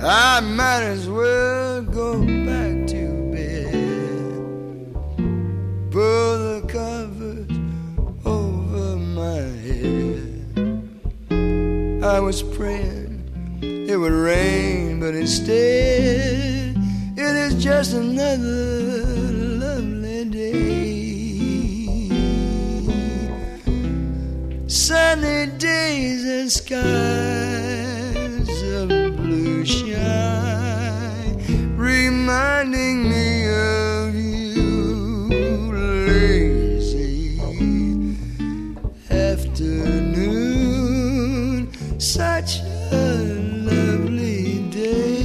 I might as well go back to bed. Pull the covers over my head. I was praying it would rain, but instead it is just another lovely day. Sunny days and skies shine, reminding me of you, lazy afternoon. Such a lovely day.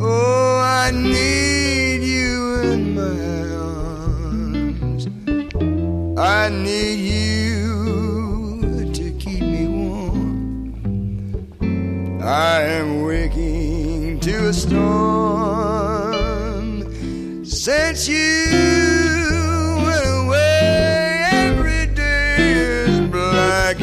Oh, I need you in my arms. I need you I am waking to a storm since you went away. Every day is black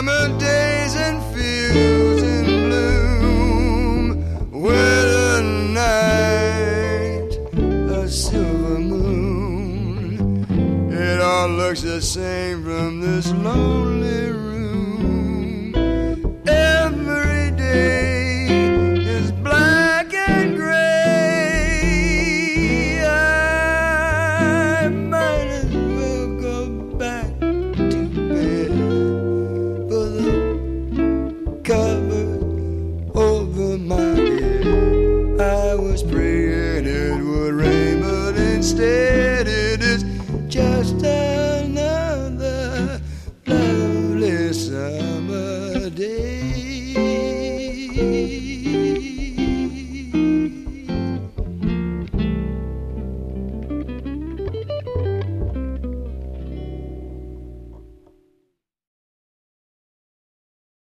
Summer days and fields in bloom, winter night, a silver moon. It all looks the same from this lonely room. I was praying it would rain, but instead it is just another lovely summer day.